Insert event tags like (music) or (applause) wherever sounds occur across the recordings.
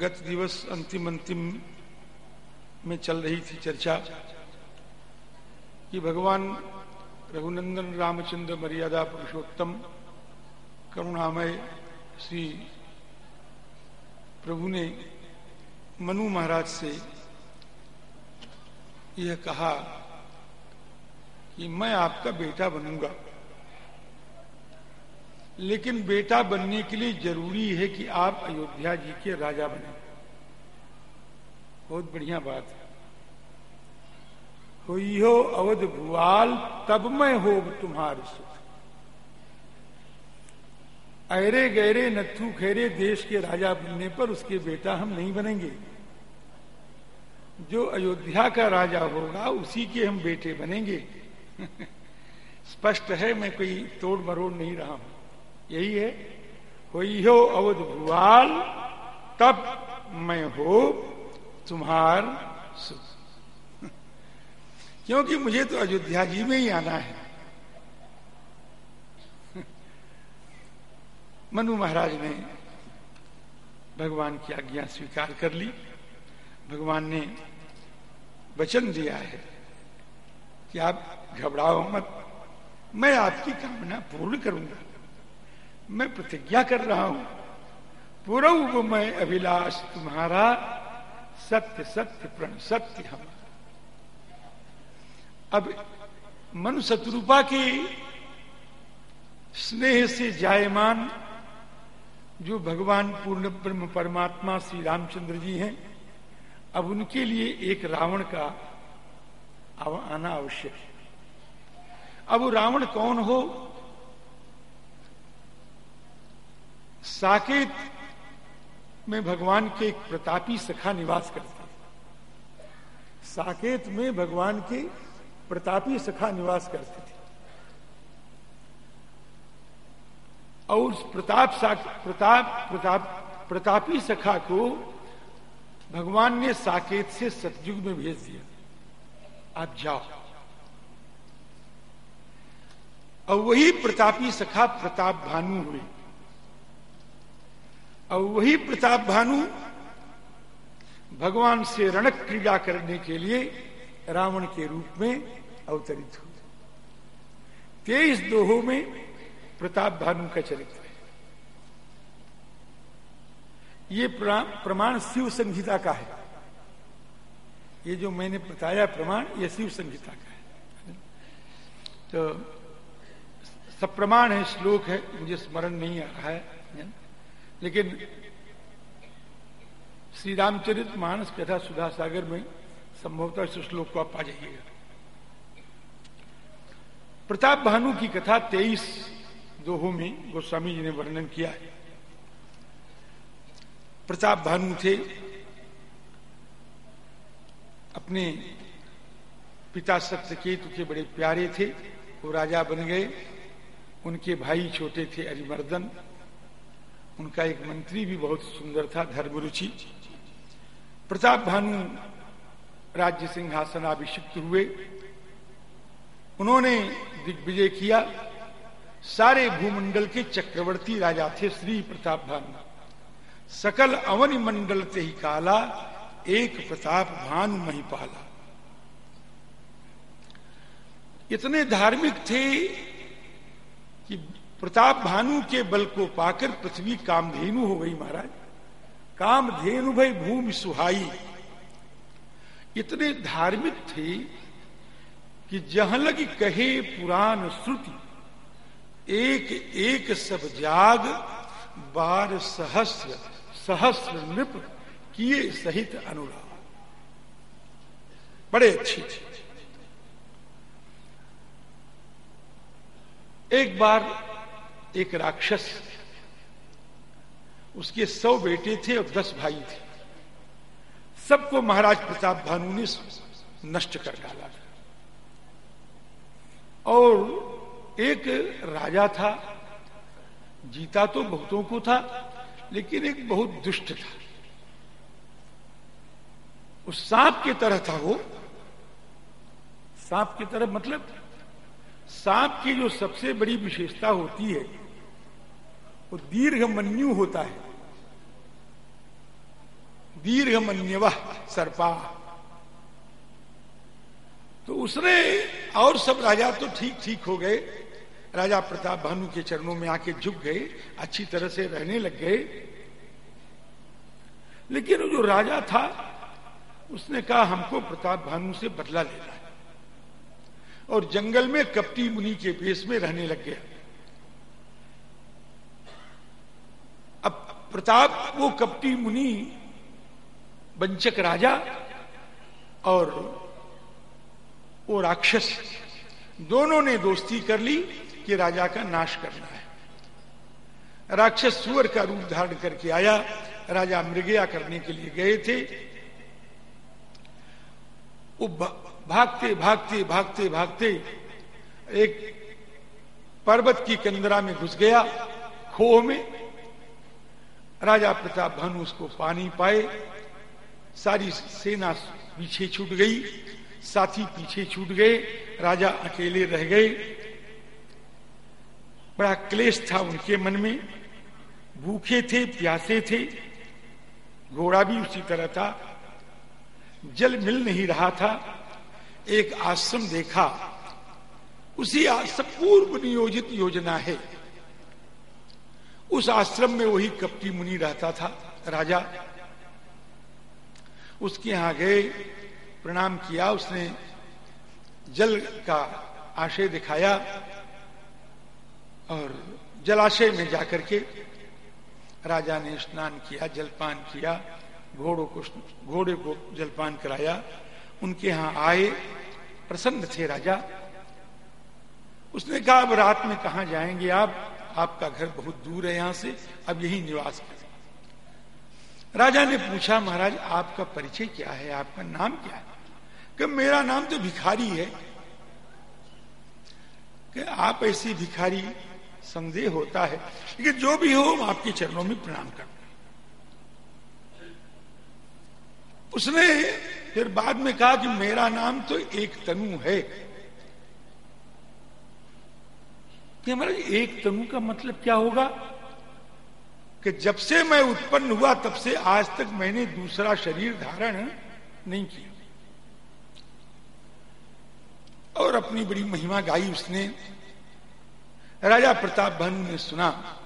गत दिवस अंतिम अंतिम में चल रही थी चर्चा कि भगवान रघुनंदन रामचंद्र मर्यादा पुरुषोत्तम करुणामय श्री प्रभु ने मनु महाराज से यह कहा कि मैं आपका बेटा बनूँगा। लेकिन बेटा बनने के लिए ज़रूरी है कि आप अयोध्या जी के राजा बने। बहुत बढ़िया बात है। हुई हो अवध भुआल तब मैं हो तुम्हारे सुख। अरे गहरे नथु खेरे देश के राजा बनने पर उसके बेटा हम नहीं बनेंगे। जो अयोध्या का राजा होगा, उसी के हम बेटे बनेंगे। (laughs) स्पष्ट है, मैं कोई तोड़ मरोड़ नहीं रहा हूँ। यही है। हुई हो अवध भुआल तब मैं हो तुम्हार सुख। क्योंकि मुझे तो अयोध्या जी में ही आना है। मनु महाराज ने भगवान की आज्ञा स्वीकार कर ली। भगवान ने वचन दिया है कि आप घबराओ मत। मैं आपकी कामना पूर्ण करूँगा। मैं प्रतिज्ञा कर रहा हूँ। पूर्व मैं अभिलाष तुम्हारा सत्य सत्य, प्रण, सत्य हम अब मनु शत्रुपा के स्नेह से जायमान जो भगवान पूर्ण ब्रह्म परमात्मा श्री रामचंद्र जी हैं, अब उनके लिए एक रावण का आना आवश्यक है। अब रावण कौन हो? साकेत में भगवान के एक प्रतापी सखा निवास करते थे साकेत में भगवान के प्रतापी सखा निवास करते थे। और उस प्रताप प्रताप प्रताप प्रतापी सखा को भगवान ने साकेत से सतयुग में भेज दिया। आप जाओ। और वही प्रतापी सखा प्रताप भानु हुए। और वही प्रताप भानु भगवान से रणक क्रीड़ा करने के लिए रावण के रूप में अवतरित हुए। तेईस दोहों में प्रताप भानु का चरित्र है। ये प्रमाण शिव संहिता का है। ये जो मैंने बताया प्रमाण, ये शिव संहिता का है। तो सब प्रमाण है श्लोक है, मुझे स्मरण नहीं आ रहा है। लेकिन श्री रामचरित मानस कथा सुधा सागर में संभवतः इस श्लोक को आप पा जाइएगा। प्रताप भानु की कथा तेईस दोहों में गोस्वामी जी ने वर्णन किया है। प्रताप भानु थे, अपने पिता सत्यकेतु के बड़े प्यारे थे, वो राजा बन गए, उनके भाई छोटे थे अरिमर्दन उनका एक मंत्री भी बहुत सुंदर था, धर्मरुचि। प्रताप भानु राज्य सिंहासन अभिषिक्त हुए। उन्होंने दिग्विजय किया। सारे भूमंडल के चक्रवर्ती राजा थे श्री प्रताप भानु। सकल अवन मंडल ते ही काला, एक प्रताप भानु महिपाला इतने धार्मिक थे कि प्रताप भानु के बल को पाकर पृथ्वी कामधेनु हो गई महाराज। कामधेनु भाई भूमि सुहाई। इतने धार्मिक थे कि जहाँ लगी कहे पुराण श्रुति एक एक सब जाग, बार सहस्र सहस्र नृप किए सहित अनुराग। बड़े अच्छे थे। एक बार एक राक्षस। उसके सौ बेटे थे और दस भाई थे। सबको महाराज प्रताप भानु ने नष्ट कर डाला और एक राजा था, जीता तो बहुतों को था, लेकिन एक बहुत दुष्ट था। उस सांप की तरह था वो। सांप की तरह मतलब सांप की जो सबसे बड़ी विशेषता होती है वो दीर्घ मन्यु होता है। दीर्घ मन्यव सर्पा। तो उसने और सब राजा तो ठीक ठीक हो गए। राजा प्रताप भानु के चरणों में आके झुक गए, अच्छी तरह से रहने लग गए। लेकिन जो राजा था, उसने कहा, हमको प्रताप भानु से बदला लेना है। और जंगल में कपटी मुनि के भेष में रहने लग गया अब प्रताप, वो कपटी मुनि, वंचक राजा और वो राक्षस, दोनों ने दोस्ती कर ली कि राजा का नाश करना है। राक्षस सुअर का रूप धारण करके आया। राजा मृगया करने के लिए गए थे। वो भागते भागते भागते भागते एक पर्वत की कंदरा में घुस गया। खोह में राजा प्रताप भानु उसको पानी पाए, सारी सेना पीछे छूट गई, साथी पीछे छूट गए, राजा अकेले रह गए। बड़ा क्लेश था उनके मन में। भूखे थे, प्यासे थे, घोड़ा भी उसी तरह था। जल मिल नहीं रहा था। एक आश्रम देखा। उसी आश्रम, पूर्व नियोजित योजना है। उस आश्रम में वही कपटी मुनि रहता था, राजा। उसके यहाँ गए, प्रणाम किया, उसने जल का आशय दिखाया और जलाशय में जाकर के राजा ने स्नान किया, जलपान किया, घोड़ों को घोड़े को जलपान कराया। उनके यहाँ आए, प्रसन्न थे राजा। उसने कहा, अब रात में कहा जाएँगे आप? आपका घर बहुत दूर है यहाँ से, अब यही निवास करें राजा ने पूछा, महाराज, आपका परिचय क्या है? आपका नाम क्या है? कि मेरा नाम तो भिखारी है। कि आप ऐसी भिखारी, संदेह होता है। लेकिन जो भी हो आपके चरणों में प्रणाम कर उसने फिर बाद में कहा कि मेरा नाम तो एक तनु है। कि हमारा एक तनु का मतलब क्या होगा? कि जब से मैं उत्पन्न हुआ, तब से आज तक मैंने दूसरा शरीर धारण नहीं किया। और अपनी बड़ी महिमा गाई उसने। राजा प्रताप भानु ने सुना।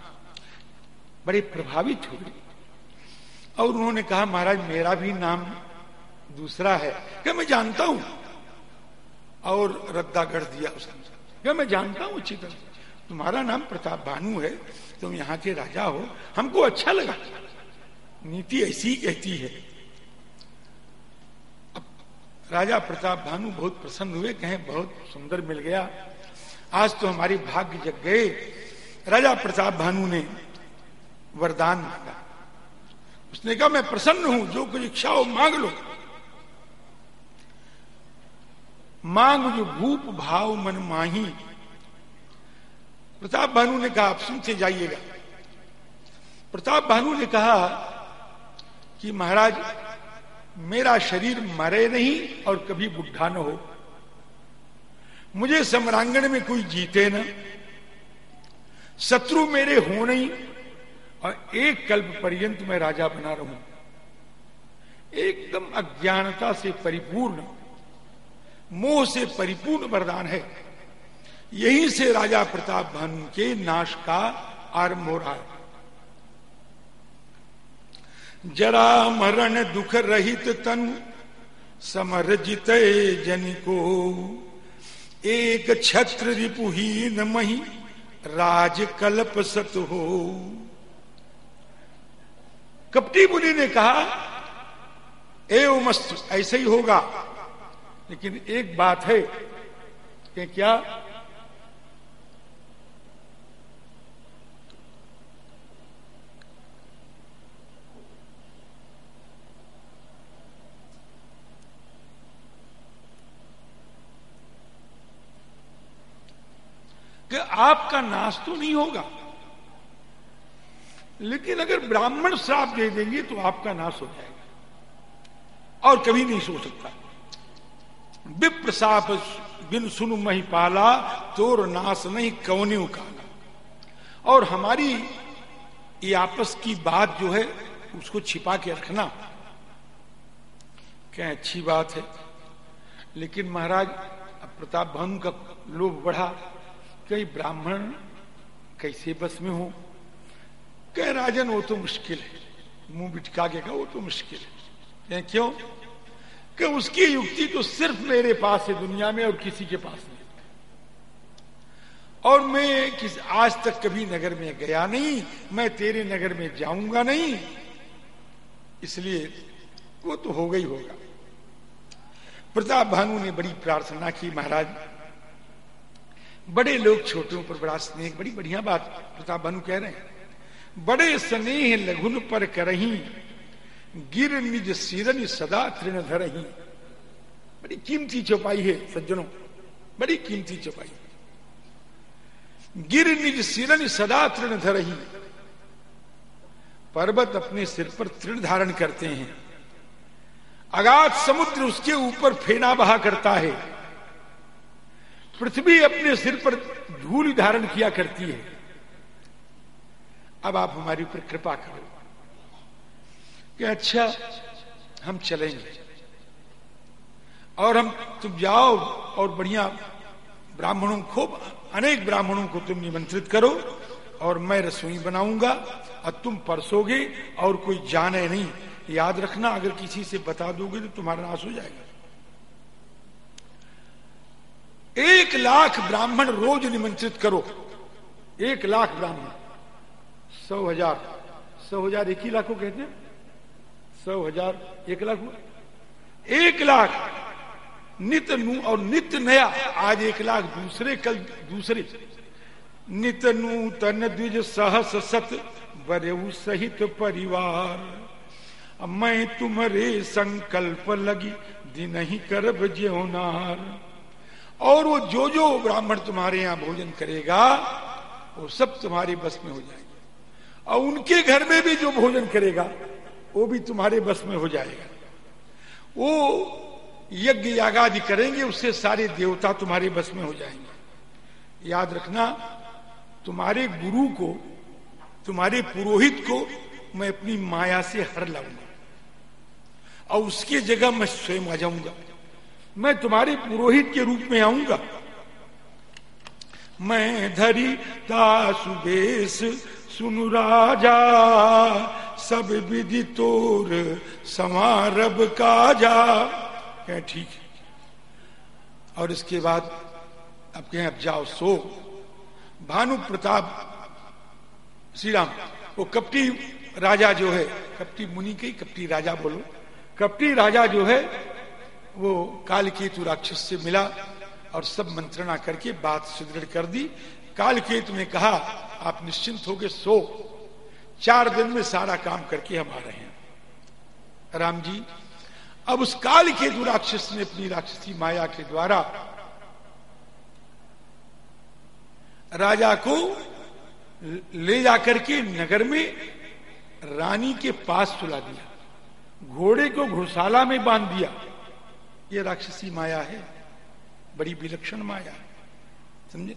बड़े प्रभावित हुए और उन्होंने कहा, महाराज, मेरा भी नाम दूसरा है। क्या मैं जानता हूँ? और रद्दा गढ़ दिया उसने क्या मैं जानता हूँ अच्छी तरह तुम्हारा नाम प्रताप भानु है, तुम यहाँ के राजा हो, हमको अच्छा लगा। नीति ऐसी ही कहती है। अब राजा प्रताप भानु बहुत प्रसन्न हुए, कहें, बहुत सुंदर मिल गया। आज तो हमारी भाग्य जग गए। राजा प्रताप भानु ने वरदान मांगा। उसने कहा, मैं प्रसन्न हूँ, जो कुछ इच्छा हो मांग लो। मांग जो भूप भाव मन माही प्रताप भानु ने कहा, आप सुनते जाइएगा। प्रताप भानु ने कहा कि महाराज, मेरा शरीर मरे नहीं और कभी बुढ़ा न हो। मुझे सम्रांगण में कोई जीते न। शत्रु मेरे हो नहीं और एक कल्प पर्यंत मैं राजा बना रहूँ। एकदम अज्ञानता से परिपूर्ण, मोह से परिपूर्ण वरदान है। यहीं से राजा प्रताप भानु के नाश का आरंभ हो रहा है। जरा मरण दुख रहित तन, समर जित जन को एक छत्र रिपुहीन मही, राज कल्प सत हो। कपटी मुनि ने कहा, एवं मस्त, ऐसे ही होगा। लेकिन एक बात है कि क्या कि आपका नाश तो नहीं होगा। लेकिन अगर ब्राह्मण श्राप दे देंगे तो आपका नाश हो जाएगा। और कभी नहीं सो सकता। विप्र साप बिन सुन मही पाला, तोर नाश नहीं कौने काला और हमारी ये आपस की बात जो है, उसको छिपा के रखना। क्या अच्छी बात है। लेकिन महाराज प्रताप भानु का लोभ बढ़ा। कई ब्राह्मण कैसे बस में हो? कह, राजन, वो तो मुश्किल है। मुँह बिटका के का वो तो मुश्किल है। क्यों? कि उसकी युक्ति तो सिर्फ़ मेरे पास है दुनिया में और किसी के पास नहीं। और मैं किस, आज तक कभी नगर में गया नहीं, मैं तेरे नगर में जाऊँगा नहीं। इसलिए वो तो ही होगा। प्रताप भानु ने बड़ी प्रार्थना की, महाराज। बड़े लोग छोटों पर बड़ा स्नेह, बड़ी बढ़िया बात प्रताप भानु कह रहे हैं। बड़े स्नेह लघुन पर करही, गिर निज सिरन सदा तृण धरही। बड़ी कीमती चौपाई है, सज्जनों, बड़ी कीमती चौपाई। गिर निज सिरन सदा तृण धरही। पर्वत अपने सिर पर तृण धारण करते हैं। अगाध समुद्र उसके ऊपर फेना बहा करता है। पृथ्वी अपने सिर पर धूल धारण किया करती है। अब आप हमारे ऊपर कृपा करो कि अच्छा हम चलेंगे। और हम तुम जाओ और बढ़िया ब्राह्मणों खूब अनेक ब्राह्मणों को तुम निमंत्रित करो और मैं रसोई बनाऊँगा और तुम परसोगे और कोई जाने नहीं। याद रखना, अगर किसी से बता दोगे तो तुम्हारा नाश हो जाएगा। एक लाख ब्राह्मण रोज निमंत्रित करो। एक लाख ब्राह्मण। सौ हज़ार। सौ हज़ार एक ही लाख को कहते हैं? सौ हज़ार एक लाख एक लाख। नित नू और नित नया। आज एक लाख दूसरे कल दूसरे। नित नूतन द्विज सहस सत बरेऊ सहित परिवार। मैं तुम्हारे संकल्प लगी। दिन ही करब ज्योनार और वो जो जो ब्राह्मण तुम्हारे यहाँ भोजन करेगा, वो सब तुम्हारे बस में हो जाएगा। और उनके घर में भी जो भोजन करेगा, वो भी तुम्हारे बस में हो जाएगा। वो यज्ञ यागादि करेंगे, उससे सारे देवता तुम्हारे बस में हो जाएँगे। याद रखना, तुम्हारे गुरु को, तुम्हारे पुरोहित को मैं अपनी माया से हर लाऊँगा। और उसकी जगह मैं स्वयं आ जाऊँगा। मैं तुम्हारे पुरोहित के रूप में आऊँगा। मैं धरी दासुदेश सुनु राजा, सब विधि तोर समारभ का जा क्या ठीक है। और इसके बाद अब कहें, अब जाओ, सो। भानु प्रताप श्री राम वो कपटी राजा जो है, कपटी मुनि के कपटी राजा बोलो। कपटी राजा जो है वो काल केतु राक्षस से मिला और सब मंत्रणा करके बात सुदृढ़ कर दी। काल केतु ने कहा, आप निश्चिंत हो गए सो। चार दिन में सारा काम करके हम आ रहे हैं। राम जी, अब उस काल के दुराक्षस ने अपनी राक्षसी माया के द्वारा राजा को ले जाकर के नगर में रानी के पास सुला दिया, घोड़े को घुड़साला में बाँध दिया। ये राक्षसी माया है, बड़ी विलक्षण माया। समझे?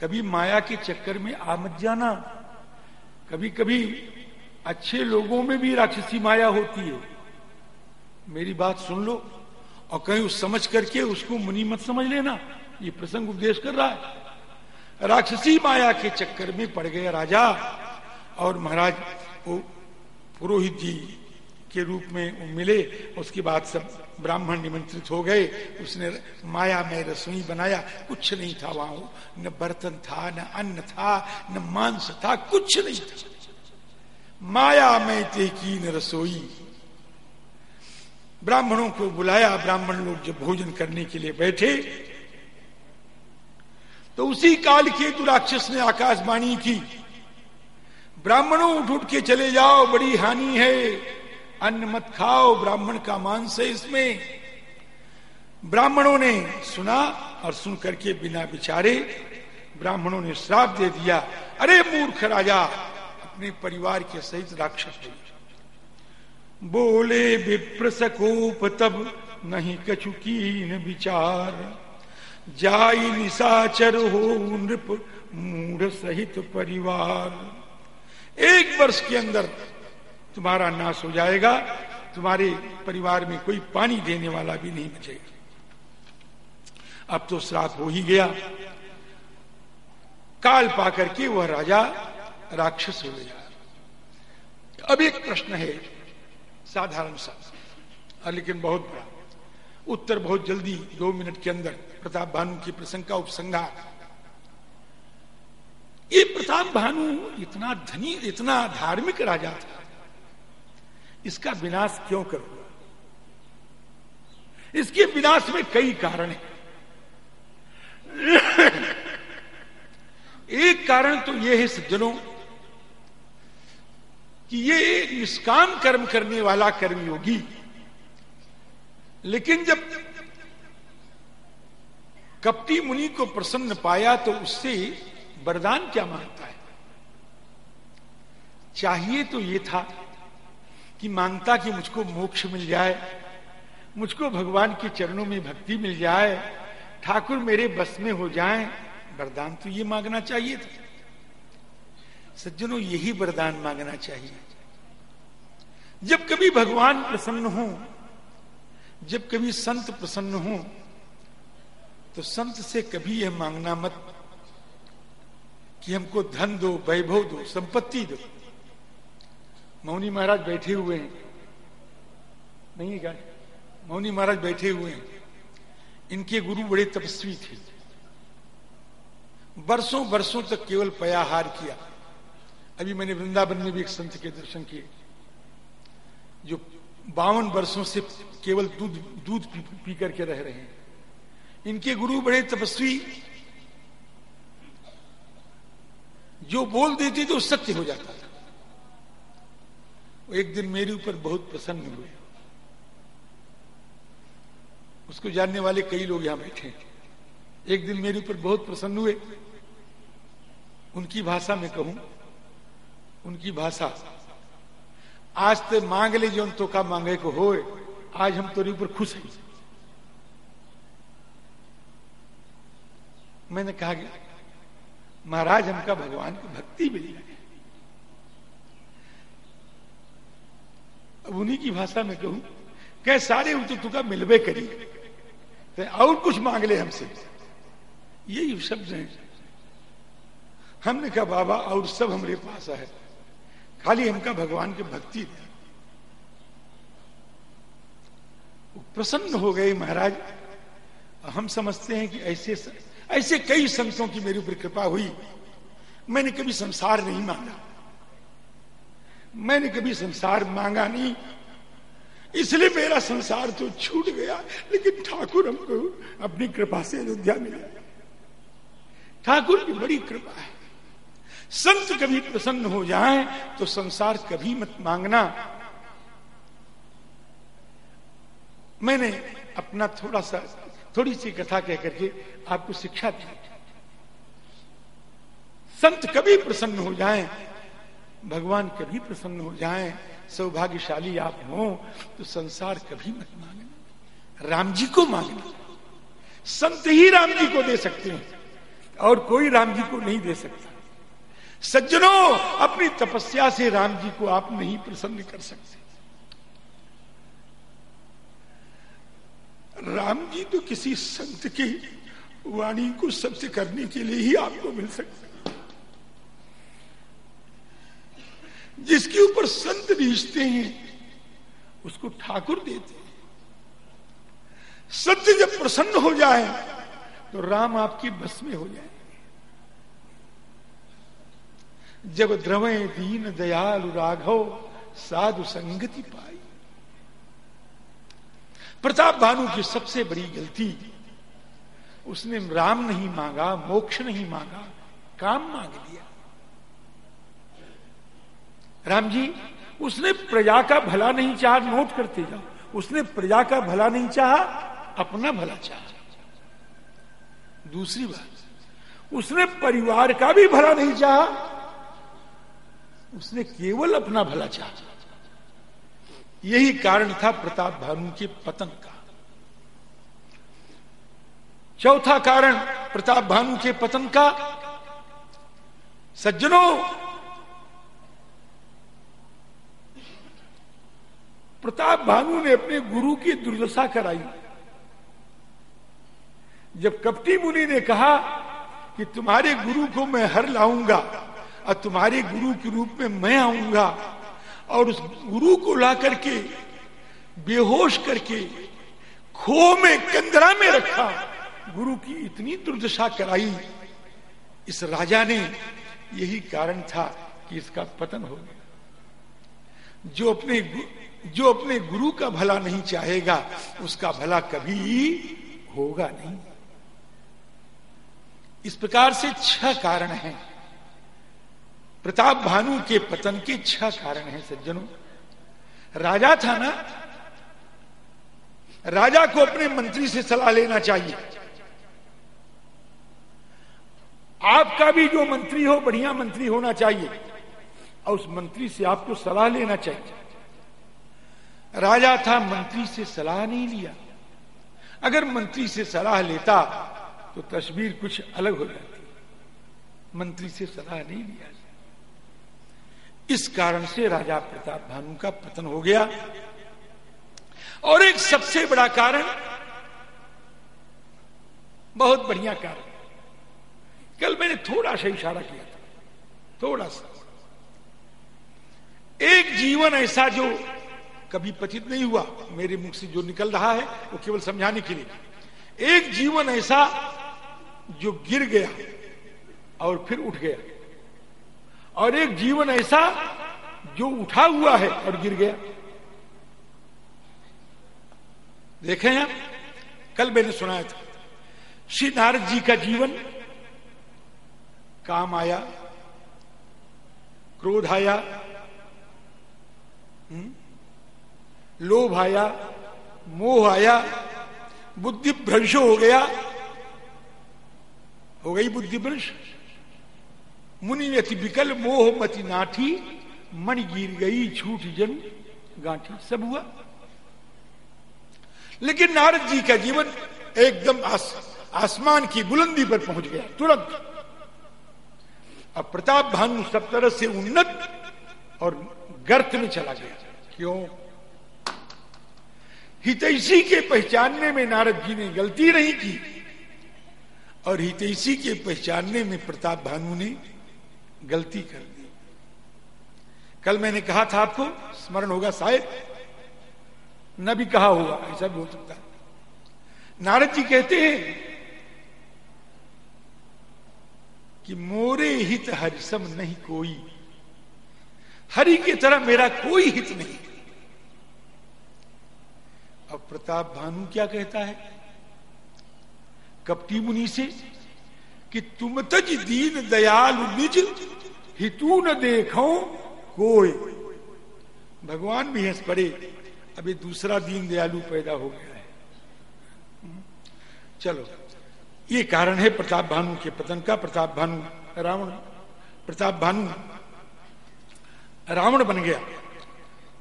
कभी माया के चक्कर में आ मत जाना। कभी कभी अच्छे लोगों में भी राक्षसी माया होती है। मेरी बात सुन लो और कहीं उस समझ करके उसको मुनि मत समझ लेना। ये प्रसंग उपदेश कर रहा है। राक्षसी माया के चक्कर में पड़ गया राजा और महाराज वो पुरोहित जी के रूप में मिले, उसके बाद सब ब्राह्मण निमंत्रित हो गए। उसने माया में रसोई बनाया। कुछ नहीं था वहाँ। न बर्तन था, न अन्न था, न मांस था, कुछ नहीं था। माया में ते की न रसोई। ब्राह्मणों को बुलाया। ब्राह्मण लोग जब भोजन करने के लिए बैठे तो उसी काल के राक्षस ने आकाशवाणी की, ब्राह्मणों उठ उठ के चले जाओ, बड़ी हानि है। अन्न मत खाओ, ब्राह्मण का मांस है इसमें। ब्राह्मणों ने सुना और सुन करके बिना विचारे ब्राह्मणों ने श्राप दे दिया। अरे मूर्ख राजा, अपने परिवार के सहित राक्षस बोले विप्र सकोप तब नहीं कछुकीन विचार। जाई निशाचर हो नृप, मूढ़ सहित परिवार। एक वर्ष के अंदर तुम्हारा नाश हो जाएगा, तुम्हारे परिवार में कोई पानी देने वाला भी नहीं बचेगा। अब तो श्राप हो ही गया। काल पाकर के वह राजा राक्षस हो गया। अब एक प्रश्न है, साधारण सा लेकिन बहुत बड़ा। उत्तर बहुत जल्दी, दो मिनट के अंदर, प्रताप भानु की प्रसंग का उपसंहार। ये प्रताप भानु इतना धनी, इतना धार्मिक राजा था इसका विनाश क्यों कर हुआ इसके विनाश में कई कारण हैं। एक कारण तो यह है सज्जनों, कि ये निष्काम कर्म करने वाला कर्मयोगी लेकिन जब कपटी मुनि को प्रसन्न पाया तो उससे वरदान क्या माँगता है? चाहिए तो ये था। कि माँगता कि मुझको मोक्ष मिल जाए, मुझको भगवान के चरणों में भक्ति मिल जाए, ठाकुर मेरे बस में हो जाए, वरदान तो ये मांगना चाहिए था। सज्जनों, यही वरदान मांगना चाहिए। जब कभी भगवान प्रसन्न हो, जब कभी संत प्रसन्न हो तो संत से कभी यह मांगना मत कि हमको धन दो, वैभव दो, संपत्ति दो। मौनी महाराज बैठे हुए हैं। नहीं क्या? मौनी महाराज बैठे हुए हैं। इनके गुरु बड़े तपस्वी थे। वर्षों वर्षों तक केवल पयाहार किया। अभी मैंने वृंदावन में भी एक संत के दर्शन किए। जो बावन वर्षों से केवल दूध दूध पी, पी करके रह रहे हैं। इनके गुरु बड़े तपस्वी। जो बोल देते तो सत्य हो जाता। एक दिन मेरे ऊपर बहुत प्रसन्न हुए। उसको जानने वाले कई लोग यहाँ बैठे एक दिन मेरे ऊपर बहुत प्रसन्न हुए। उनकी भाषा में कहूँ, उनकी भाषा, आज तो मांग ले जो तो का मांगे को हो, आज हम तोरी ऊपर खुश हैं। मैंने कहा, महाराज, हमका भगवान की भक्ति मिली है अब उन्हीं की भाषा में कहूँ, कह सारे तो तुका मिलवे करी। तो और कुछ मांग ले हमसे। यही शब्द है। हमने कहा, बाबा, और सब हमारे पास है खाली हमका भगवान की भक्ति दे प्रसन्न हो गए महाराज। हम समझते हैं कि ऐसे ऐसे कई संतों की मेरे ऊपर कृपा हुई। मैंने कभी संसार नहीं मांगा मैंने कभी संसार मांगा नहीं। इसलिए मेरा संसार तो छूट गया लेकिन ठाकुर हमको अपनी कृपा से अयोध्या मिला ठाकुर की बड़ी कृपा है। संत कभी प्रसन्न हो जाए तो संसार कभी मत मांगना। मैंने अपना थोड़ा सा थोड़ी सी कथा कह करके आपको शिक्षा दी। संत कभी प्रसन्न हो जाएँ, भगवान कभी प्रसन्न हो जाएँ, सौभाग्यशाली आप हो तो संसार कभी मत मांगना राम जी को मांगना संत ही राम जी को दे सकते हैं और कोई राम जी को नहीं दे सकता। सज्जनों अपनी तपस्या से राम जी को आप नहीं प्रसन्न कर सकते। राम जी तो किसी संत की वाणी को सत्य करने के लिए ही आपको मिल सकते जिसके ऊपर संत रीझते हैं, उसको ठाकुर देते हैं। सत्य जब प्रसन्न हो जाए तो राम आपकी बस में हो जाए। जब द्रवे दीन दयालु राघव साधु संगति पाई। प्रताप भानु की सबसे बड़ी गलती, उसने राम नहीं मांगा, मोक्ष नहीं मांगा, काम मांग लिया। राम जी, उसने प्रजा का भला नहीं चाहा, नोट करते जाओ। उसने प्रजा का भला नहीं चाहा, अपना भला चाहा। दूसरी बात, उसने परिवार का भी भला नहीं चाहा, उसने केवल अपना भला चाहा। यही कारण था प्रताप भानु के पतन का। चौथा कारण प्रताप भानु के पतन का, सज्जनों प्रताप भानु ने अपने गुरु की दुर्दशा कराई। जब कपटी मुनि ने कहा कि तुम्हारे गुरु को मैं हर लाऊँगा और तुम्हारे गुरु के रूप में मैं आऊँगा और उस गुरु को ला करके, बेहोश करके खो में, कंदरा में रखा, गुरु की इतनी दुर्दशा कराई। इस राजा ने यही कारण था कि इसका पतन हो गया। जो अपने जो अपने गुरु का भला नहीं चाहेगा, उसका भला कभी होगा नहीं। इस प्रकार से छह कारण हैं। प्रताप भानु के पतन के छह कारण हैं, सज्जनों। राजा था ना? राजा को अपने मंत्री से सलाह लेना चाहिए। आपका भी जो मंत्री हो, बढ़िया मंत्री होना चाहिए। और उस मंत्री से आपको सलाह लेना चाहिए। राजा था, मंत्री से सलाह नहीं लिया। अगर मंत्री से सलाह लेता तो तस्वीर कुछ अलग हो जाती। मंत्री से सलाह नहीं लिया। इस कारण से राजा प्रताप भानु का पतन हो गया। और एक सबसे बड़ा कारण, बहुत बढ़िया कारण। कल मैंने थोड़ा सा इशारा किया था, थोड़ा सा। एक जीवन ऐसा जो कभी पतित नहीं हुआ। मेरे मुख से जो निकल रहा है, वो केवल समझाने के लिए। एक जीवन ऐसा जो गिर गया और फिर उठ गया। और एक जीवन ऐसा जो उठा हुआ है और गिर गया। देखें आप, कल मैंने सुनाया था, श्री नारद जी का जीवन, काम आया, क्रोध आया हम्म? लोभ आया मोह आया बुद्धि भ्रंश हो गया। हो गई बुद्धि भ्रंश। मुनि अति विकल मोह मति नाठी मन गिर गई छूट जन गांठी। सब हुआ। लेकिन नारद जी का जीवन एकदम आस, आसमान की बुलंदी पर पहुँच गया तुरंत। अब प्रताप भानु सब तरह से उन्नत और गर्त में चला गया। क्यों? हितैषी के पहचानने में नारद जी ने गलती नहीं की। और हितैषी के पहचानने में प्रताप भानु ने गलती कर दी। कल मैंने कहा था आपको, स्मरण होगा शायद, न भी कहा होगा, ऐसा भी हो सकता है। नारद जी कहते हैं कि मोरे हित हरिसम नहीं कोई। हरि की तरह मेरा कोई हित नहीं। अब प्रताप भानु क्या कहता है? कपटी मुनि से कि तुम तज दीन दयालु निज हितू न देखो कोई। भगवान भी हंस पड़े। अभी दूसरा दीन दयालु पैदा हो गया है। चलो, ये कारण है प्रताप भानु के पतन का। प्रताप भानु, रावण, प्रताप भानु, रावण बन गया।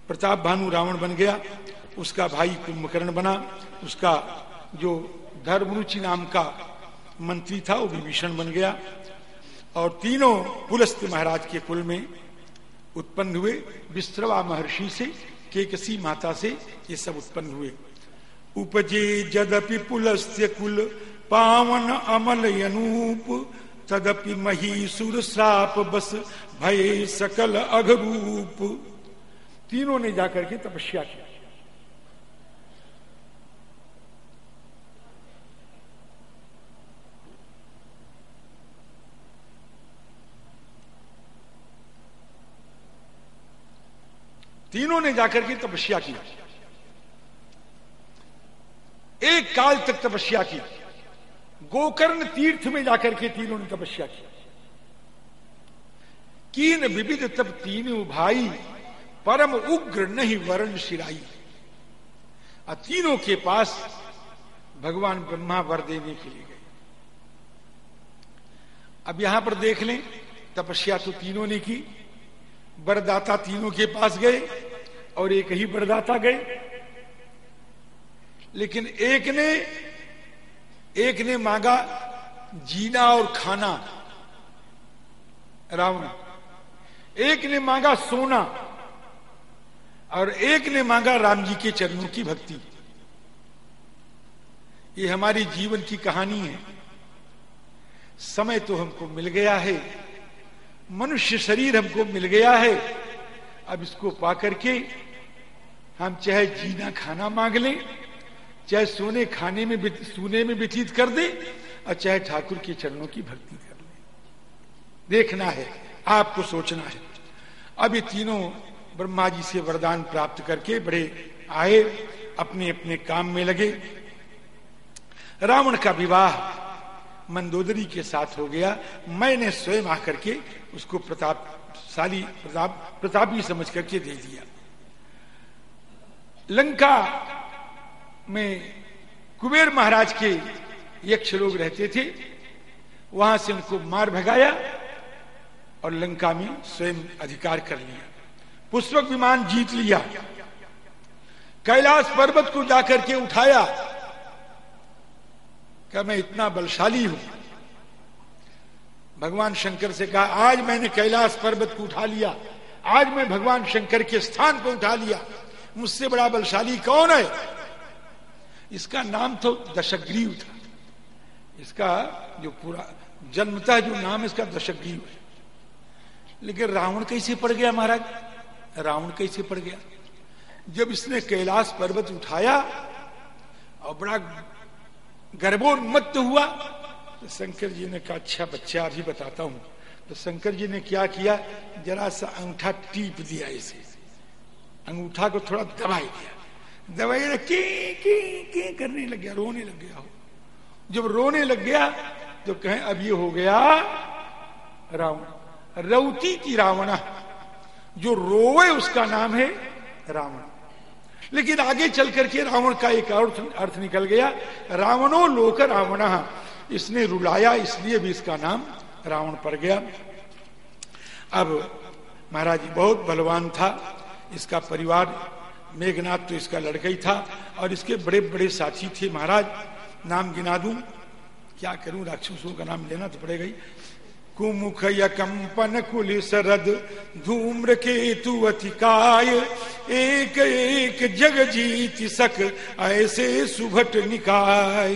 प्रताप भानु रावण बन गया। उसका भाई कुंभकर्ण बना, उसका जो धर्मरुचि नाम का मंत्री था, वो विभीषण बन गया। और तीनों पुलस्त महाराज के कुल में उत्पन्न हुए विश्रवा महर्षि से, केकसी माता से ये सब उत्पन्न हुए। उपजे जदपि पुलस्त्य कुल पावन अमल अनूप तदपि मही सुर श्राप बस भय सकल अघरूप। तीनों ने जाकर के तपस्या किया तीनों ने जाकर के तपस्या की। एक काल तक तपस्या की। गोकर्ण तीर्थ में जाकर के तीनों ने तपस्या की। कीन विविध तब तीनों भाई परम उग्र नहीं वर्ण और तीनों के पास भगवान ब्रह्मा वर देने के लिए गए। अब यहाँ पर देख लें, तपस्या तो तीनों ने की। बरदाता तीनों के पास गए और एक ही बरदाता गए। लेकिन एक ने एक ने मांगा, जीना और खाना। रावण, एक ने मांगा सोना और एक ने मांगा राम जी के चरणों की भक्ति। ये हमारी जीवन की कहानी है। समय तो हमको मिल गया है। मनुष्य शरीर हमको मिल गया है। अब इसको पा करके हम चाहे जीना खाना मांग लें, चाहे सोने खाने में सोने में व्यतीत कर दे, और चाहे ठाकुर के चरणों की भक्ति कर ले। देखना है, आपको सोचना है। अब ये तीनों ब्रह्मा जी से वरदान प्राप्त करके बड़े आए अपने अपने काम में लगे। रावण का विवाह मंदोदरी के साथ हो गया। मैंने स्वयं आकर के उसको प्रतापशाली प्रताप, प्रतापी समझ करके दे दिया। लंका में कुबेर महाराज के यक्ष लोग रहते थे। वहाँ से उनको मार भगाया और लंका में स्वयं अधिकार कर लिया। पुष्पक विमान जीत लिया। कैलाश पर्वत को जाकर के उठाया। क्या मैं इतना बलशाली हूँ। भगवान शंकर से कहा, आज मैंने कैलाश पर्वत को उठा लिया। आज मैं भगवान शंकर के स्थान पर उठा लिया। मुझसे बड़ा बलशाली कौन है? इसका नाम तो दशग्रीव था। इसका जो पूरा जन्मता जो नाम इसका दशग्रीव है। लेकिन रावण कैसे पड़ गया महाराज? रावण कैसे पड़ गया? जब इसने कैलाश पर्वत उठाया, और बड़ा गर्भोन्मत्त हुआ। तो शंकर जी ने कहा अच्छा बच्चा, अभी बताता हूँ। तो शंकर जी ने क्या किया? जरा सा अंगूठा टीप दिया इसे। अंगूठा को थोड़ा दबाई दिया। दबाई की की की करने लग गया, रोने लग गया हो। जब रोने लग गया तो कहें, अब ये हो गया रावण। रौती की रावण। जो रोवे उसका नाम है रावण। लेकिन आगे चल करके रावण का एक अर्थ अर्थ निकल गया। रावणो लोक रावण। इसने रुलाया, इसलिए भी इसका नाम रावण पड़ गया। अब महाराज बहुत बलवान था। इसका परिवार, मेघनाथ तो इसका लड़का ही था और इसके बड़े बड़े साथी थे महाराज। नाम गिना दू, क्या करूँ? राक्षसों का नाम लेना तो पड़ेगा ही। कुमुख यकंपन कुल शरद धूम्र केतु अतिकाय। एक एक जग जीत सक ऐसे सुभट निकाय।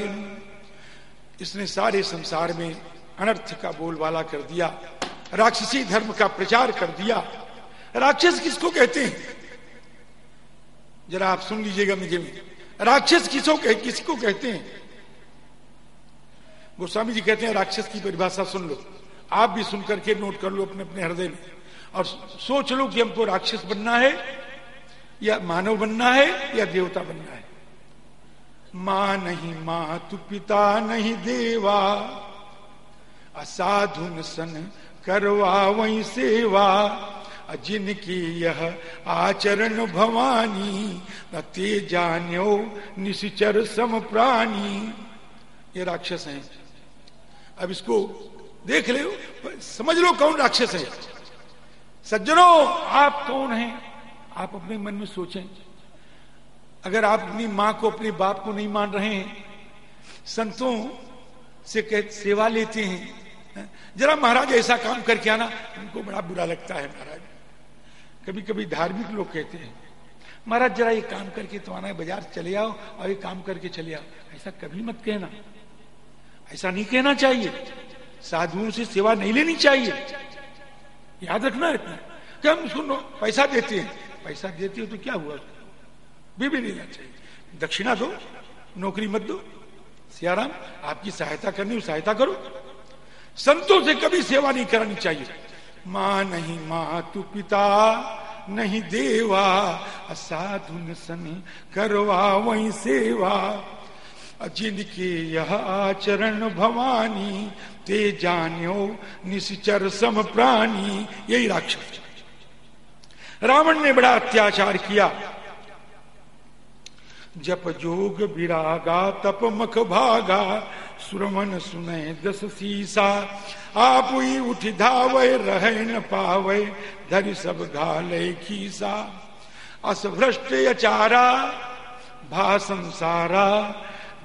इसने सारे संसार में अनर्थ का बोलबाला कर दिया राक्षसी धर्म का प्रचार कर दिया। राक्षस किसको कहते हैं? जरा आप सुन लीजिएगा मुझे। राक्षस किसको कह, किसको कहते हैं? गोस्वामी जी कहते हैं राक्षस की परिभाषा सुन लो। आप भी सुन करके नोट कर लो अपने अपने हृदय में। और सोच लो कि हमको राक्षस बनना है, या मानव बनना है, या देवता बनना है। माँ नहीं माँ, तू पिता नहीं देवा। असाधुन सन करवा वही सेवा। जिनकी यह आचरण भवानी, न ते जान्यो निश्चर सम प्राणी। ये राक्षस हैं। अब इसको देख ले, समझ लो कौन राक्षस है। सज्जनों, आप कौन हैं? आप अपने मन में सोचें। अगर आप अपनी माँ को, अपने बाप को नहीं मान रहे हैं, संतों से कह, सेवा लेते हैं जरा महाराज ऐसा काम करके आना उनको बड़ा बुरा लगता है महाराज। कभी कभी धार्मिक लोग कहते हैं, महाराज, जरा ये काम करके तो आना है बाज़ार चले आओ, और ये काम करके चले आओ। ऐसा कभी मत कहना। ऐसा नहीं कहना चाहिए। साधुओं से सेवा नहीं लेनी चाहिए। याद रखना इतना क्या हम उसको पैसा देते हैं। पैसा देते हो तो क्या हुआ भी भी लेना चाहिए। दक्षिणा दो, नौकरी मत दो। सियाराम, आपकी सहायता करनी हो, सहायता करो। संतों से कभी सेवा नहीं करानी चाहिए। माँ नहीं, माँ तू पिता नहीं, देवा, असाधुन सन करवा वही सेवा। जिनके यह आचरण भवानी ते जान्यो, निश्चर सम प्राणी, यही राक्षस। रावण ने बड़ा अत्याचार किया। जप जोग विरागा तप मख भागा, सुरमन सुने दस सीसा, आप ही उठ धावे रह न पावे, धरि सब घाले खीसा। असभ्रष्ट अचारा, भा संसारा,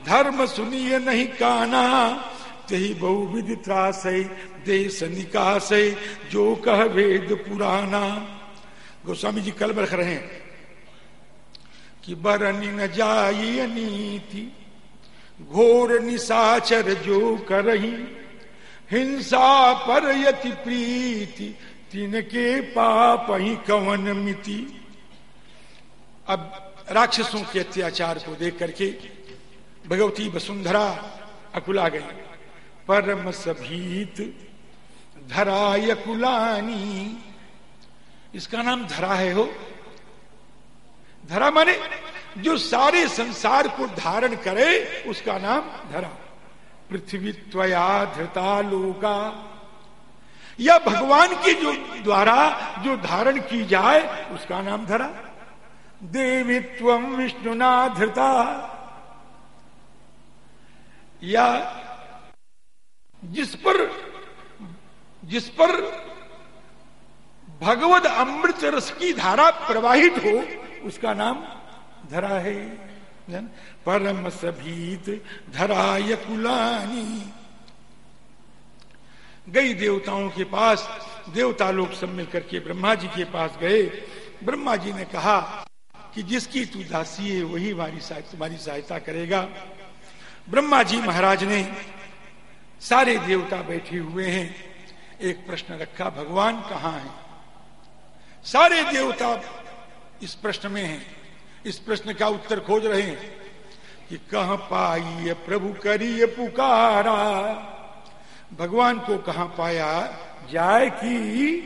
धर्म सुनिए नहीं काना तही बहुविध त्रास देश निकास जो कह वेद पुराना गोस्वामी जी कल रख रहे हैं कि बरनी न जाई घोर निशाचर जो करही, हिंसा पर यति प्रीति, तिनके पाप ही कवन मिति। अब राक्षसों के अत्याचार को देख करके भगवती वसुंधरा अकुला गई। परम सभीत धराय कुलानी। इसका नाम धरा है हो। धरा माने जो सारे संसार को धारण करे, उसका नाम धरा। पृथ्वी, त्वया, धृता, लोका। या भगवान के जो द्वारा जो धारण की जाए, उसका नाम धरा। देवीत्व विष्णुना धृता। या जिस पर जिस पर भगवत अमृत रस की धारा प्रवाहित हो, उसका नाम धरा है। परम सभीत धराय कुलानी। गई देवताओं के पास, देवता लोग सब मिल करके ब्रह्मा जी के पास गए। ब्रह्मा जी ने कहा कि जिसकी तू दासी है, वही तुम्हारी सहायता करेगा। ब्रह्मा जी महाराज ने सारे देवता बैठे हुए हैं। एक प्रश्न रखा, भगवान कहाँ है? सारे देवता इस प्रश्न में हैं। इस प्रश्न का उत्तर खोज रहे हैं कि कह पाइए प्रभु करिए पुकारा। भगवान को कहा पाया? जाए कि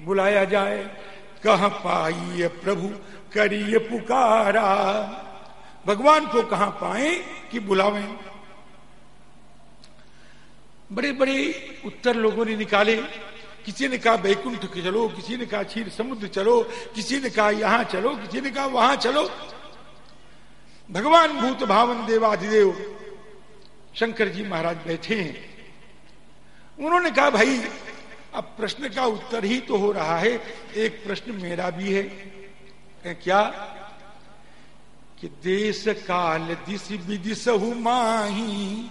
बुलाया जाए। कह पाइए प्रभु करिए पुकारा? भगवान को कहा पाए कि बुलावें? बड़े बड़े उत्तर लोगों ने निकाले, किसी ने कहा बैकुंठ चलो, किसी ने कहा क्षीर समुद्र चलो, किसी ने कहा यहाँ चलो, किसी ने कहा वहाँ चलो। भगवान भूत भावन देवाधिदेव शंकर जी महाराज बैठे हैं। उन्होंने कहा, भाई, अब प्रश्न का उत्तर ही तो हो रहा है, एक प्रश्न मेरा भी है। क्या? कि देश काल दिश विदिश माही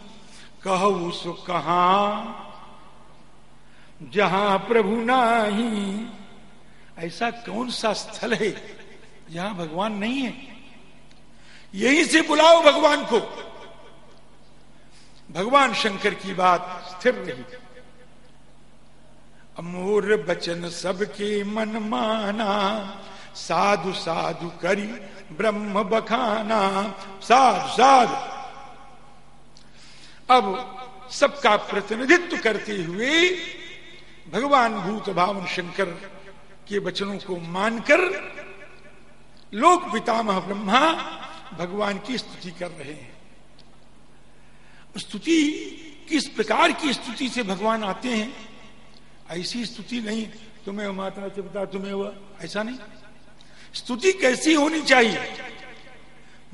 कहू सो कहा? जहाँ प्रभु नाही। ऐसा कौन सा स्थल है? जहाँ भगवान नहीं है। यहीं से बुलाओ भगवान को। भगवान शंकर की बात स्थिर रही अमोर बचन सबके मन माना। साधु साधु करी ब्रह्म बखाना। साधु साधु। अब सबका प्रतिनिधित्व करते हुए भगवान भूत भावन शंकर के वचनों को मानकर लोक पितामह ब्रह्मा भगवान की स्तुति कर रहे हैं। स्तुति किस प्रकार की स्तुति से भगवान आते हैं, ऐसी स्तुति नहीं, तुम्हें माता चिपता तुम्हें वह ऐसा नहीं। स्तुति कैसी होनी चाहिए?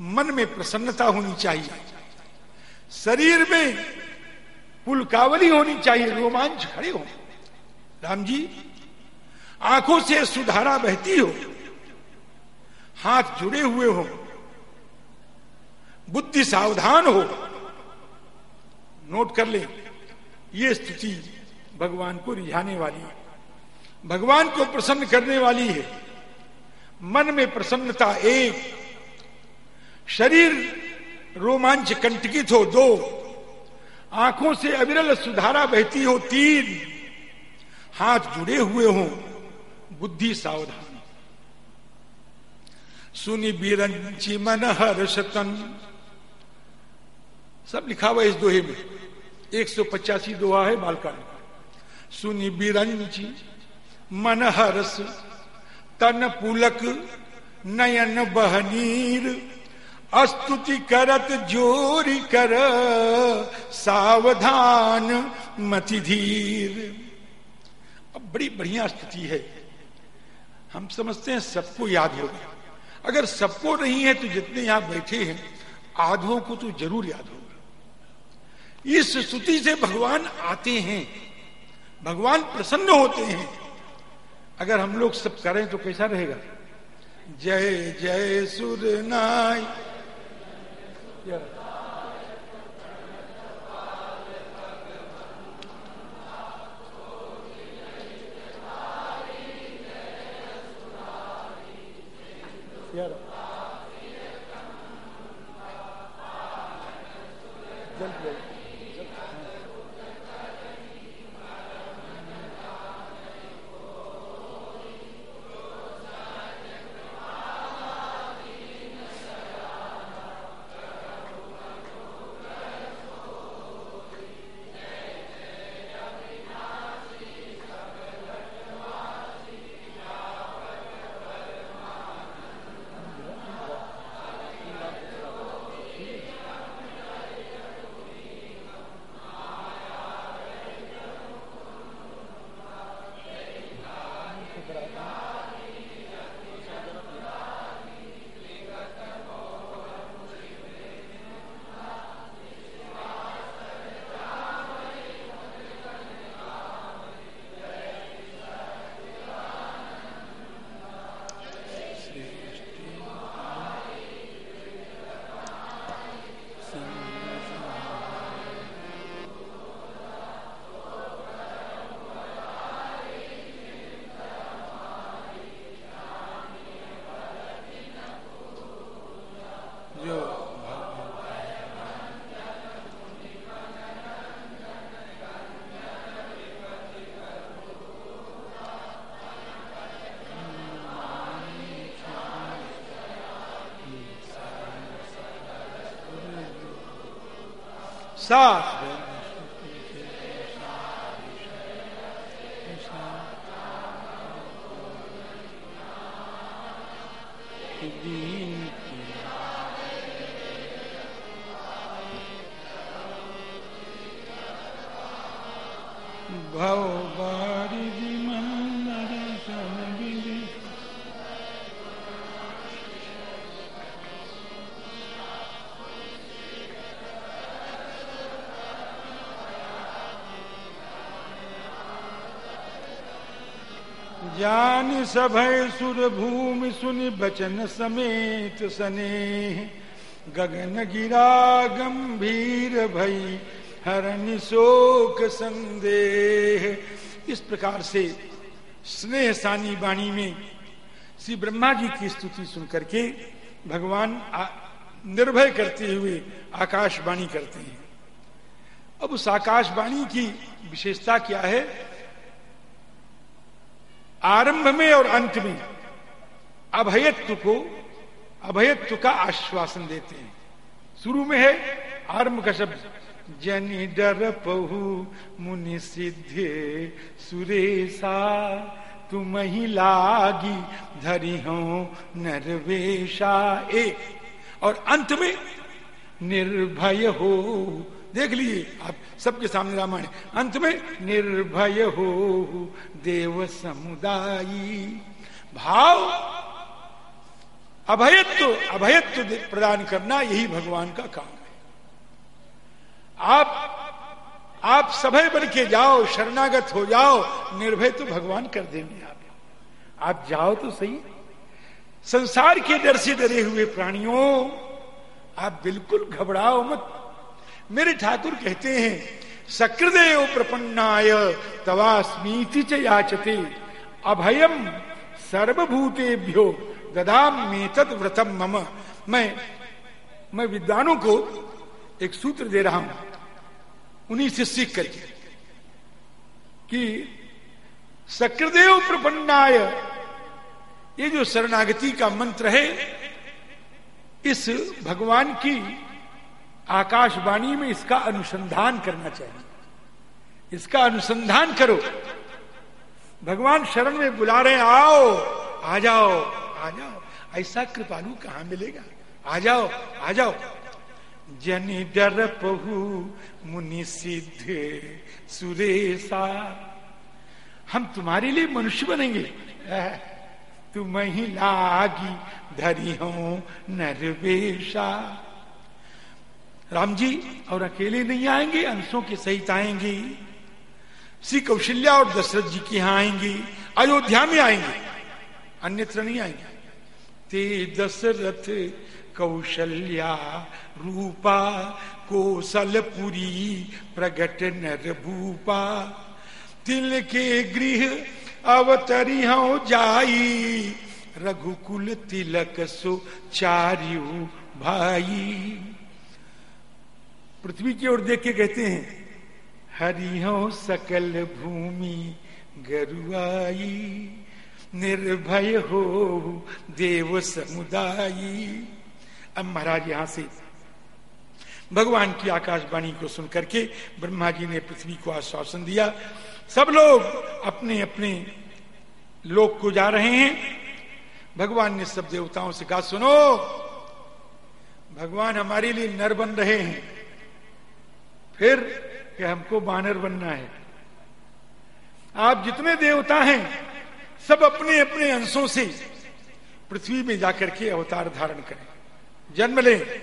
मन में प्रसन्नता होनी चाहिए। शरीर में पुलकावली होनी चाहिए, रोमांच खड़े हो। राम जी, आँखों से सुधारा बहती हो, हाथ जुड़े हुए हो, बुद्धि सावधान हो, नोट कर ले। ये स्तुति भगवान को रिझाने वाली है। भगवान को प्रसन्न करने वाली है। मन में प्रसन्नता एक, शरीर रोमांच कंटकित हो दो। आँखों से अविरल सुधारा बहती हो तीन। हाथ जुड़े हुए हो, बुद्धि सावधान। सुनी बीरंची मन हर्षतन सब लिखा हुआ इस दोहे में। एक सौ पचासी दोहा है बालका सुनी बीरंची मन हर्ष तन पुलक नयन बहनीर। अस्तुति करत, जोरी कर, सावधान मति धीर। अब बड़ी बढ़िया स्तुति है। हम समझते हैं सबको याद होगा अगर सबको नहीं है तो जितने यहाँ बैठे हैं, आधों को तो ज़रूर याद होगा। इस स्तुति से भगवान आते हैं। भगवान प्रसन्न होते हैं। अगर हम लोग सब करें तो कैसा रहेगा? जय जय सुर Yeah. Yeah. साथ सभय सुर भूमि सुनि बचन समेत सने गगन गिरा गंभीर भई, हरण शोक संदेह। इस प्रकार से स्नेह सानी वाणी में श्री ब्रह्मा जी की स्तुति सुनकर के भगवान निर्भय करते हुए आकाशवाणी करते हैं। अब उस आकाशवाणी की विशेषता क्या है? आरंभ में और अंत में। अभयत्व को, अभयत्व का आश्वासन देते हैं। शुरू में है आरंभ का शब्द। जनि डर पहु मुनि सिद्धे सुरेशा, तुम ही लागी धरी हो नरवेशा। एक और अंत में निर्भय हो। देख लीजिए आप सबके सामने रामायण अंत में, निर्भय हो देव समुदायी। भाव, अभयत्व अभयत्व प्रदान करना यही भगवान का काम है। आप आप सभय बन के जाओ, शरणागत हो जाओ, निर्भय तो भगवान कर देंगे आप। आप जाओ तो सही। संसार के डर से डरे हुए प्राणियों, आप बिल्कुल घबराओ मत। मेरे ठाकुर कहते हैं, सकृदेव प्रपन्नाय तवास्मीति च याचते अभयम सर्वभूतेभ्यो ददाम में व्रतम मम। मैं मैं विद्वानों को एक सूत्र दे रहा हूँ, उन्हीं से सीख करके, कि सकृदेव प्रपन्नाय, ये जो शरणागति का मंत्र है, इस भगवान की आकाशवाणी में इसका अनुसंधान करना चाहिए। इसका अनुसंधान करो। भगवान शरण में बुला रहे आओ, आ जाओ आ जाओ। ऐसा कृपालु कहा मिलेगा? आ जाओ आ जाओ। जनि डर पहु मुनि सिद्ध सुरेशा। हम तुम्हारे लिए मनुष्य बनेंगे। तुम ही लागी धरी हो नरवेशा। राम जी, और अकेले नहीं आएँगे, अंशों के सहित आएँगे। श्री कौशल्या और दशरथ जी के यहाँ आएँगे, अयोध्या में आएँगे, अन्यत्र नहीं आएँगे। ते दशरथ कौशल्या रूपा कोसलपुरी प्रगट नर भूपा तिल के गृह अवतरी हो जाई, रघुकुल तिलक सो चार्यु भाई। पृथ्वी की ओर देख के कहते हैं हरिहो सकल भूमि गरुआई, निर्भय हो देव समुदायी अब महाराज यहाँ से भगवान की आकाशवाणी को सुन करके ब्रह्मा जी ने पृथ्वी को आश्वासन दिया, सब लोग अपने अपने लोक को जा रहे हैं। भगवान ने सब देवताओं से कहा, सुनो, भगवान हमारे लिए नर बन रहे हैं। फिर कि हमको बानर बनना है। आप जितने देवता हैं, सब अपने अपने अंशों से पृथ्वी में जाकर के अवतार धारण करें। जन्म लें।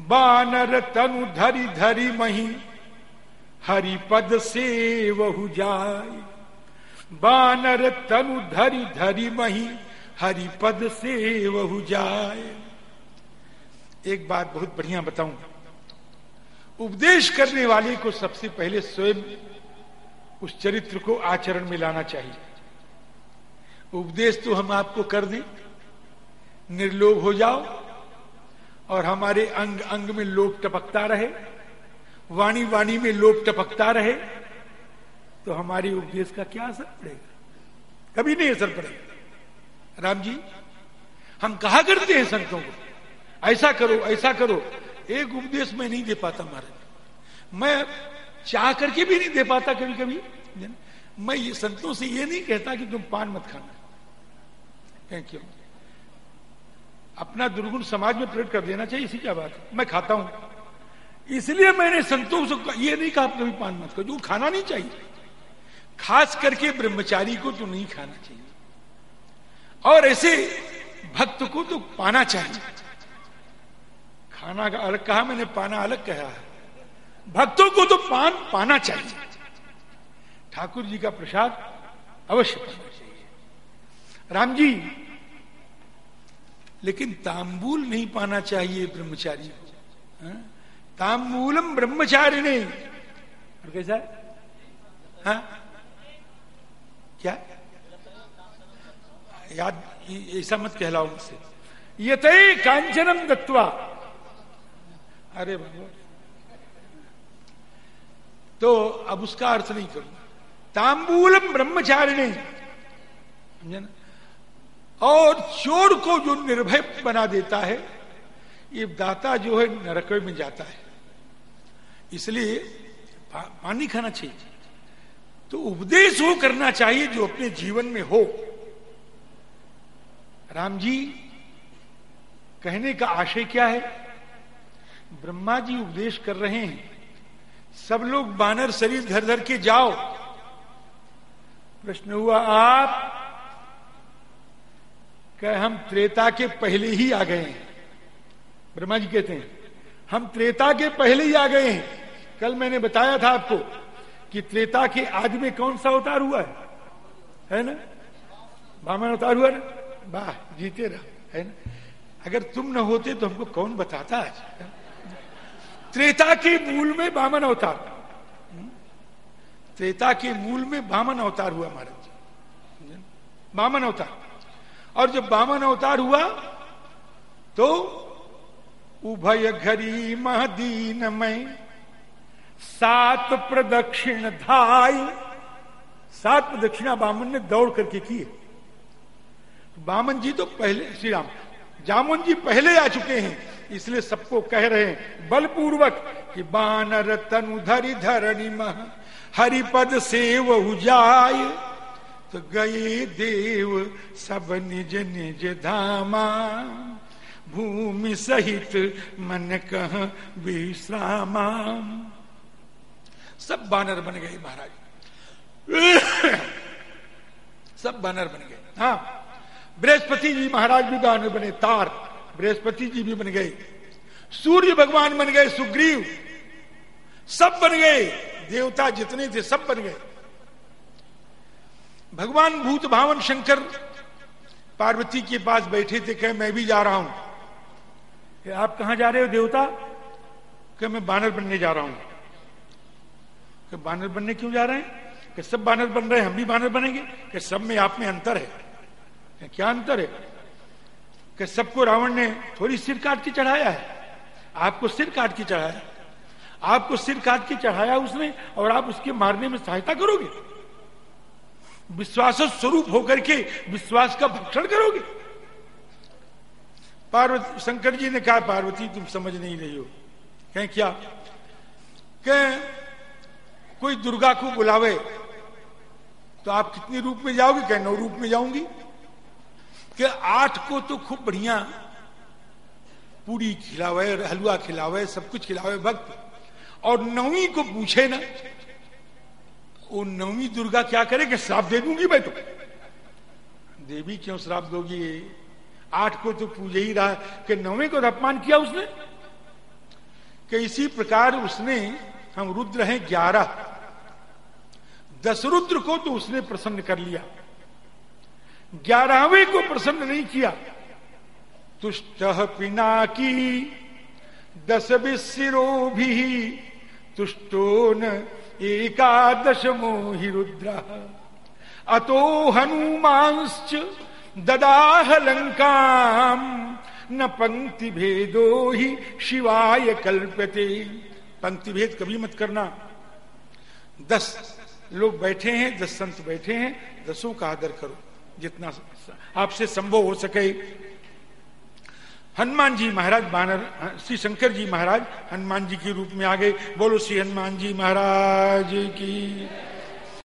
बानर तनु धरी धरी मही हरि पद से वहु जाय। बानर तनु धरी धरी मही हरि पद से वहु जाय। एक बात बहुत बढ़िया बताऊँ। उपदेश करने वाले को सबसे पहले स्वयं उस चरित्र को आचरण में लाना चाहिए। उपदेश तो हम आपको कर दें, निर्लोभ हो जाओ और हमारे अंग अंग में लोभ टपकता रहे, वाणी वाणी में लोभ टपकता रहे तो हमारी उपदेश का क्या असर पड़ेगा? कभी नहीं असर पड़ेगा। राम जी, हम कहा करते हैं संतों को, ऐसा करो ऐसा करो एक उपदेश में नहीं दे पाता महाराज। मैं चाह करके भी नहीं दे पाता कभी कभी मैं ये संतों से ये नहीं कहता कि तुम पान मत खाना। क्यों अपना दुर्गुण समाज में प्रकट कर देना चाहिए, इसी क्या बात है? मैं खाता हूँ। इसलिए मैंने संतों से ये नहीं कहा कभी पान मत करो जो खाना नहीं चाहिए, खास करके ब्रह्मचारी को तो नहीं खाना चाहिए। और ऐसे भक्त को तो पाना चाहिए। खाना का अलग कहा मैंने, पाना अलग कहा है। भक्तों को तो पान, पाना चाहिए। ठाकुर जी का प्रसाद अवश्य पाना चाहिए। राम जी, लेकिन तांबूल नहीं पाना चाहिए ब्रह्मचारी को। हाँ? तांबूलम ब्रह्मचारी ने और कैसा हाँ? क्या? याद ऐसा मत कहलाओ मुझसे। ये तय कांचनम दत्वा अरे भगवान। तो अब उसका अर्थ नहीं करूँगा तांबूलम ब्रह्मचारिणी। समझे ना? और चोर को जो निर्भय बना देता है, ये दाता जो है नरक में जाता है। इसलिए पानी खाना चाहिए। तो उपदेश वो करना चाहिए जो अपने जीवन में हो। राम जी, कहने का आशय क्या है? ब्रह्मा जी उपदेश कर रहे हैं, सब लोग बानर शरीर धर धर के जाओ। प्रश्न हुआ, आप कह हम त्रेता के पहले ही आ गए हैं। ब्रह्मा जी कहते हैं, हम त्रेता के पहले ही आ गए हैं। कल मैंने बताया था आपको कि त्रेता के आदि में कौन सा अवतार हुआ है? है ना? बामन अवतार हुआ ना? वाह, जीते रहा, है ना? अगर तुम न होते तो हमको कौन बताता आज? त्रेता के मूल में बामन अवतार त्रेता के मूल में बामन अवतार हुआ महाराज जी। बामन अवतार। और जब बामन अवतार हुआ तो उभय घरी महदीन में सात प्रदक्षिण धाई। सात प्रदक्षिणा बामन ने दौड़ करके की है। बामन जी तो पहले, श्री राम, जामुन जी पहले आ चुके हैं। इसलिए सबको कह रहे हैं, बलपूर्वक कि बानर तनु धरी धरणी मह, हरिपद से वह जाय तो गए देव सब निज निज धामा, भूमि सहित मन कह विश्रामा। सब बानर बन गए महाराज। (coughs) सब बानर बन गए। हाँ बृहस्पति जी महाराज भी बानर बने, तार। बृहस्पति जी भी बन गए, सूर्य भगवान बन गए, सुग्रीव, सब बन गए, देवता जितने थे सब बन गए। भगवान भूत भावन शंकर पार्वती के पास बैठे थे, कहे, मैं भी जा रहा हूँ। कि आप कहाँ जा रहे हो देवता? कि मैं बानर बनने जा रहा हूँ। कि बानर बनने क्यों जा रहे हैं? कि सब बानर बन रहे हैं, हम भी बानर बनेंगे। कि सब में आप में अंतर है। क्या अंतर है? कि सबको रावण ने थोड़ी सिर काट के चढ़ाया है। आपको सिर काट के चढ़ाया। आपको सिर काट के चढ़ाया उसने और आप उसके मारने में सहायता करोगे। विश्वास स्वरूप होकर के विश्वास का भक्षण करोगे। पार्वती, शंकर जी ने कहा, पार्वती, तुम समझ नहीं रही हो। कहें, क्या? कहें, कोई दुर्गा को बुलावे तो आप कितने रूप में जाओगे? कह, नौ रूप में जाऊँगी। कि आठ को तो खूब बढ़िया। पूरी खिलावे, हलवा खिलावे, सब कुछ खिलावे भक्त। और नौवीं को पूछे ना वो नौवीं दुर्गा क्या करे कि श्राप दे दूँगी मैं तो? देवी क्यों श्राप दोगी? आठ को तो पूजे ही रहा, कि नौवीं को अपमान किया उसने? कि इसी प्रकार उसने, हम रुद्र हैं ग्यारह। दस रुद्र को तो उसने प्रसन्न कर लिया। ग्यारहवें को प्रसन्न नहीं किया। तुष्ट पिना की दस विशिरो तुष्टो न एकादश मोहि रुद्र। अतो हनुमांश्च ददाह लंकाम न पंक्ति भेदो ही शिवाय कल्पते पंक्ति भेद कभी मत करना। दस लोग बैठे हैं, दस संत बैठे हैं, दसों का आदर करो। जितना आपसे संभव हो सके। हनुमान जी महाराज, बानर, श्री शंकर जी महाराज, हनुमान जी के रूप में आ गए बोलो, श्री हनुमान जी महाराज की।